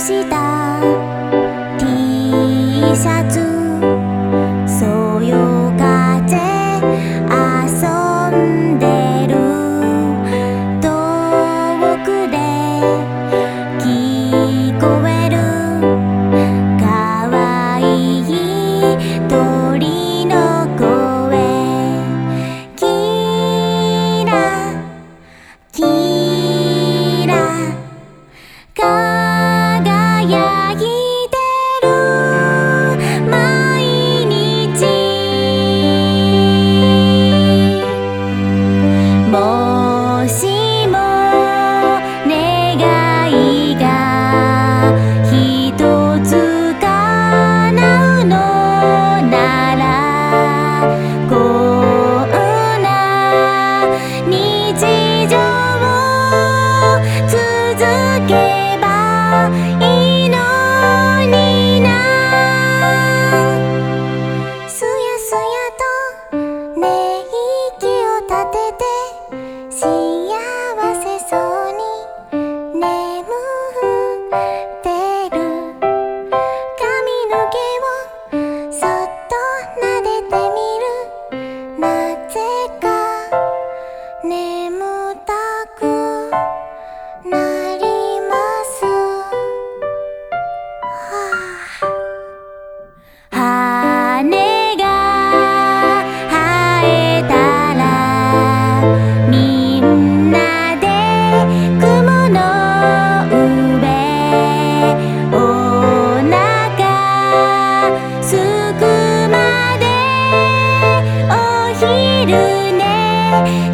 した。るね。